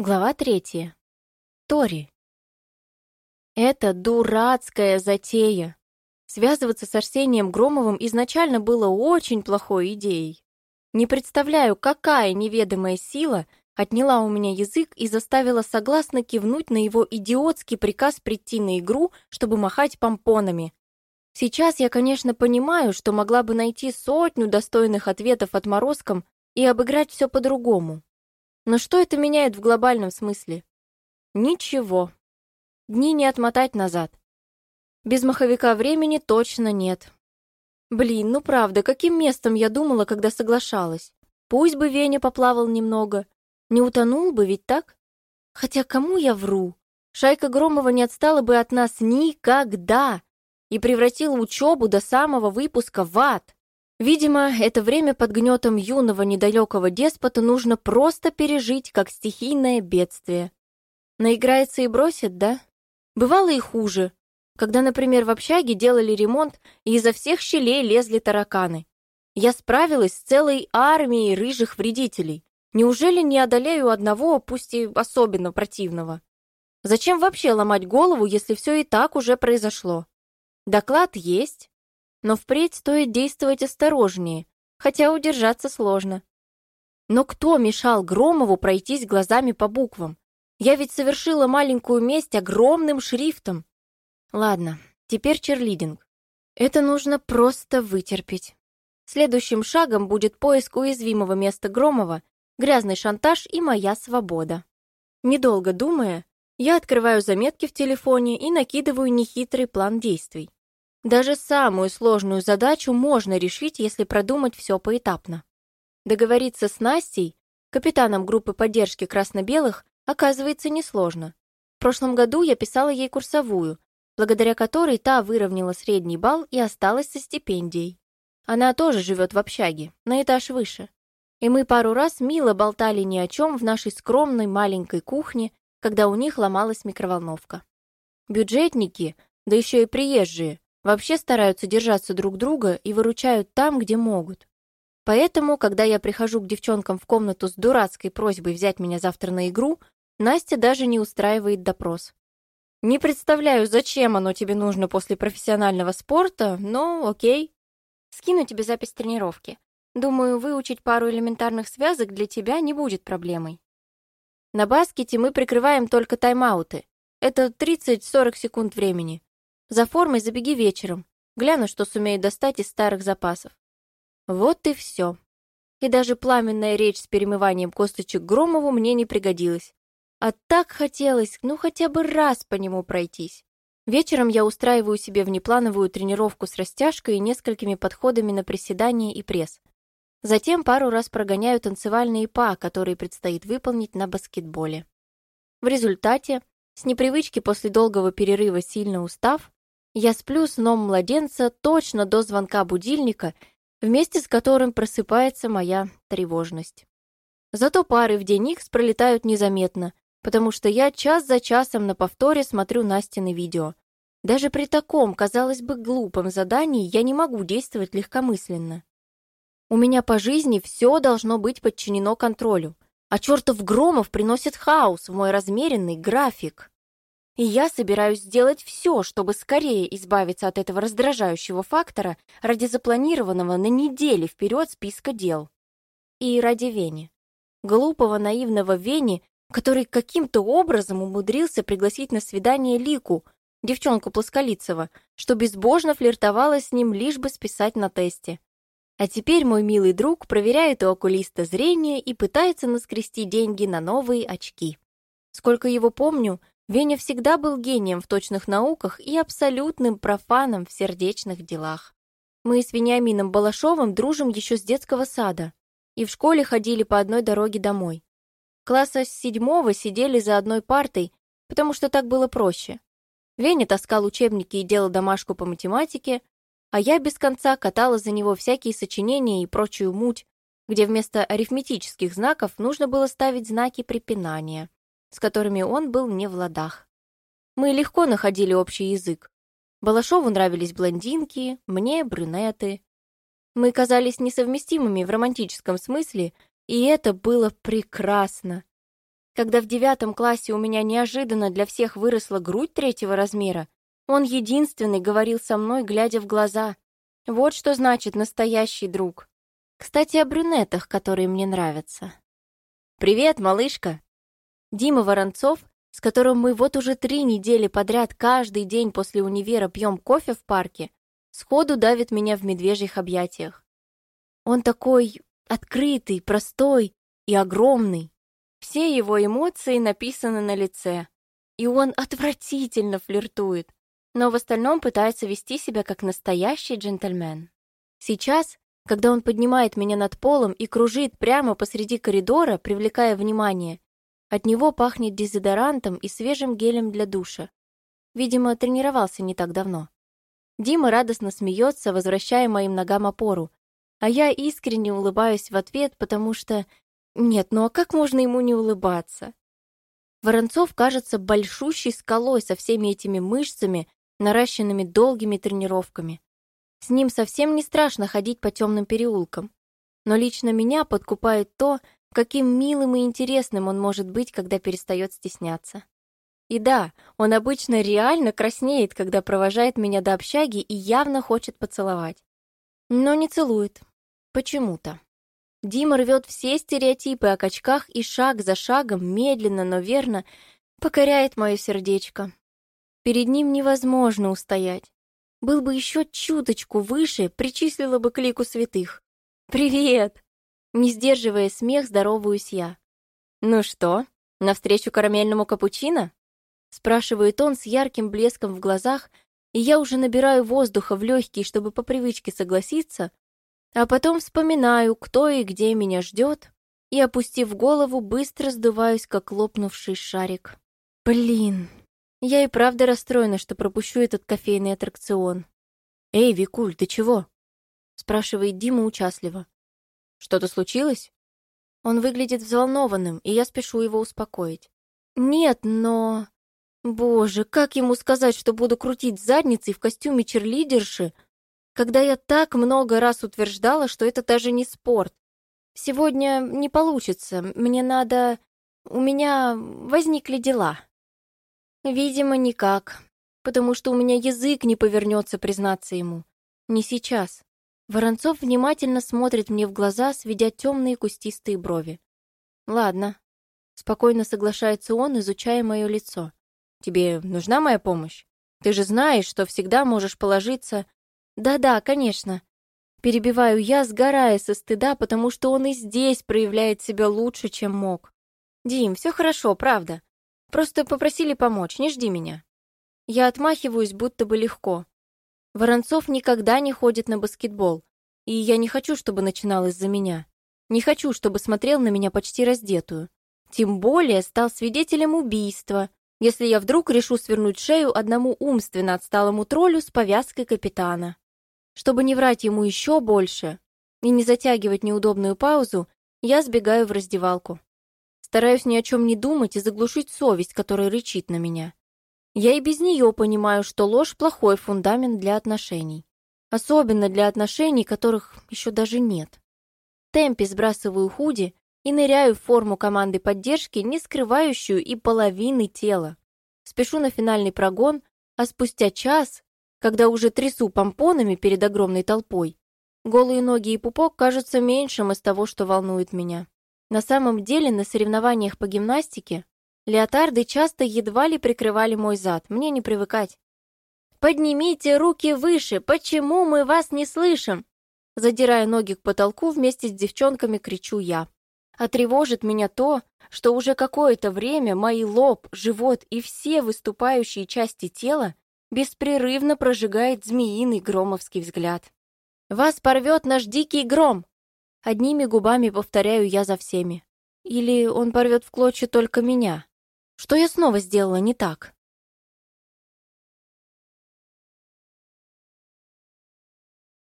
Глава третья. Тори. Это дурацкая затея. Связываться с Арсением Громовым изначально было очень плохой идеей. Не представляю, какая неведомая сила отняла у меня язык и заставила согласно кивнуть на его идиотский приказ прийти на игру, чтобы махать помпонами. Сейчас я, конечно, понимаю, что могла бы найти сотню достойных ответов отморозкам и обыграть все по-другому. Но что это меняет в глобальном смысле? Ничего. Дни не отмотать назад. Без маховика времени точно нет. Блин, ну правда, каким местом я думала, когда соглашалась? Пусть бы Веня поплавал немного. Не утонул бы, ведь так? Хотя кому я вру? Шайка Громова не отстала бы от нас никогда и превратила учебу до самого выпуска в ад. Видимо, это время под гнетом юного недалекого деспота нужно просто пережить, как стихийное бедствие. Наиграется и бросит, да? Бывало и хуже, когда, например, в общаге делали ремонт, и изо всех щелей лезли тараканы. Я справилась с целой армией рыжих вредителей. Неужели не одолею одного, пусть и особенно противного? Зачем вообще ломать голову, если все и так уже произошло? Доклад есть, но впредь стоит действовать осторожнее, хотя удержаться сложно. Но кто мешал Громову пройтись глазами по буквам? Я ведь совершила маленькую месть огромным шрифтом. Ладно, теперь черлидинг. Это нужно просто вытерпеть. Следующим шагом будет поиск уязвимого места Громова, грязный шантаж и моя свобода. Недолго думая, я открываю заметки в телефоне и накидываю нехитрый план действий. Даже самую сложную задачу можно решить, если продумать все поэтапно. Договориться с Настей, капитаном группы поддержки красно-белых, оказывается несложно. В прошлом году я писала ей курсовую, благодаря которой та выровняла средний балл и осталась со стипендией. Она тоже живет в общаге, на этаж выше. И мы пару раз мило болтали ни о чем в нашей скромной маленькой кухне, когда у них ломалась микроволновка. Бюджетники, да еще и приезжие, вообще стараются держаться друг друга и выручают там, где могут. Поэтому, когда я прихожу к девчонкам в комнату с дурацкой просьбой взять меня завтра на игру, Настя даже не устраивает допрос. Не представляю, зачем оно тебе нужно после профессионального спорта, но окей. Скину тебе запись тренировки. Думаю, выучить пару элементарных связок для тебя не будет проблемой. На баскете мы прикрываем только тайм-ауты. Это 30-40 секунд времени. За формой забеги вечером. Гляну, что сумею достать из старых запасов. Вот и все. И даже пламенная речь с перемыванием косточек Громову мне не пригодилась. А так хотелось, ну хотя бы раз по нему пройтись. Вечером я устраиваю себе внеплановую тренировку с растяжкой и несколькими подходами на приседания и пресс. Затем пару раз прогоняю танцевальные па, которые предстоит выполнить на баскетболе. В результате, с непривычки после долгого перерыва сильно устав, я сплю сном младенца точно до звонка будильника, вместе с которым просыпается моя тревожность. Зато пары в день Икс пролетают незаметно, потому что я час за часом на повторе смотрю Настины видео. Даже при таком, казалось бы, глупом задании я не могу действовать легкомысленно. У меня по жизни все должно быть подчинено контролю, а чертов Громов приносит хаос в мой размеренный график. И я собираюсь сделать все, чтобы скорее избавиться от этого раздражающего фактора ради запланированного на недели вперед списка дел. И ради Вени. Глупого, наивного Вени, который каким-то образом умудрился пригласить на свидание Лику, девчонку Плосколицева, что безбожно флиртовала с ним, лишь бы списать на тесте. А теперь мой милый друг проверяет у окулиста зрение и пытается наскрести деньги на новые очки. Сколько его помню, Веня всегда был гением в точных науках и абсолютным профаном в сердечных делах. Мы с Вениамином Балашовым дружим еще с детского сада и в школе ходили по одной дороге домой. Класса с седьмого сидели за одной партой, потому что так было проще. Веня таскал учебники и делал домашку по математике, а я без конца катала за него всякие сочинения и прочую муть, где вместо арифметических знаков нужно было ставить знаки препинания с которыми он был не в ладах. Мы легко находили общий язык. Балашову нравились блондинки, мне — брюнеты. Мы казались несовместимыми в романтическом смысле, и это было прекрасно. Когда в девятом классе у меня неожиданно для всех выросла грудь третьего размера, он единственный говорил со мной, глядя в глаза. Вот что значит настоящий друг. Кстати, о брюнетах, которые мне нравятся. «Привет, малышка!» Дима Воронцов, с которым мы вот уже три недели подряд каждый день после универа пьем кофе в парке, сходу давит меня в медвежьих объятиях. Он такой открытый, простой и огромный. Все его эмоции написаны на лице. И он отвратительно флиртует, но в остальном пытается вести себя как настоящий джентльмен. Сейчас, когда он поднимает меня над полом и кружит прямо посреди коридора, привлекая внимание, от него пахнет дезодорантом и свежим гелем для душа. Видимо, тренировался не так давно. Дима радостно смеется, возвращая моим ногам опору, а я искренне улыбаюсь в ответ, потому что нет, ну а как можно ему не улыбаться? Воронцов кажется большущей скалой со всеми этими мышцами, наращенными долгими тренировками. С ним совсем не страшно ходить по темным переулкам. Но лично меня подкупает то, каким милым и интересным он может быть, когда перестает стесняться. И да, он обычно реально краснеет, когда провожает меня до общаги и явно хочет поцеловать. Но не целует. Почему-то. Дима рвет все стереотипы о качках и шаг за шагом, медленно, но верно, покоряет мое сердечко. Перед ним невозможно устоять. Был бы еще чуточку выше, причислила бы к лику святых. «Привет!» Не сдерживая смех, здороваюсь я. «Ну что, навстречу карамельному капучино?» Спрашивает он с ярким блеском в глазах, и я уже набираю воздуха в легкие, чтобы по привычке согласиться, а потом вспоминаю, кто и где меня ждет, и, опустив голову, быстро сдуваюсь, как лопнувший шарик. Блин, я и правда расстроена, что пропущу этот кофейный аттракцион. «Эй, Викуль, ты чего?» спрашивает Дима участливо. «Что-то случилось?» Он выглядит взволнованным, и я спешу его успокоить. «Нет, но...» Боже, как ему сказать, что буду крутить задницей в костюме черлидерши, когда я так много раз утверждала, что это даже не спорт. Сегодня не получится, мне надо... У меня возникли дела. Видимо, никак, потому что у меня язык не повернется признаться ему. Не сейчас. Воронцов внимательно смотрит мне в глаза, сведя темные кустистые брови. Ладно. Спокойно соглашается он, изучая мое лицо. Тебе нужна моя помощь? Ты же знаешь, что всегда можешь положиться «Да-да, конечно». Перебиваю я, сгорая со стыда, потому что он и здесь проявляет себя лучше, чем мог. «Дим, все хорошо, правда. Просто попросили помочь, не жди меня». Я отмахиваюсь, будто бы легко. Воронцов никогда не ходит на баскетбол, и я не хочу, чтобы начинал из-за меня. Не хочу, чтобы смотрел на меня почти раздетую. Тем более стал свидетелем убийства, если я вдруг решу свернуть шею одному умственно отсталому троллю с повязкой капитана. Чтобы не врать ему еще больше и не затягивать неудобную паузу, я сбегаю в раздевалку. Стараюсь ни о чем не думать и заглушить совесть, которая рычит на меня. Я и без нее понимаю, что ложь – плохой фундамент для отношений. Особенно для отношений, которых еще даже нет. В темпе сбрасываю худи и ныряю в форму команды поддержки, не скрывающую и половины тела. Спешу на финальный прогон, а спустя час когда уже трясу помпонами перед огромной толпой. Голые ноги и пупок кажутся меньшим из того, что волнует меня. На самом деле, на соревнованиях по гимнастике леотарды часто едва ли прикрывали мой зад, мне не привыкать. «Поднимите руки выше! Почему мы вас не слышим?» Задирая ноги к потолку, вместе с девчонками кричу я. А меня то, что уже какое-то время мои лоб, живот и все выступающие части тела беспрерывно прожигает змеиный громовский взгляд. «Вас порвет наш дикий гром!» Одними губами повторяю я за всеми. Или он порвет в клочья только меня? Что я снова сделала не так?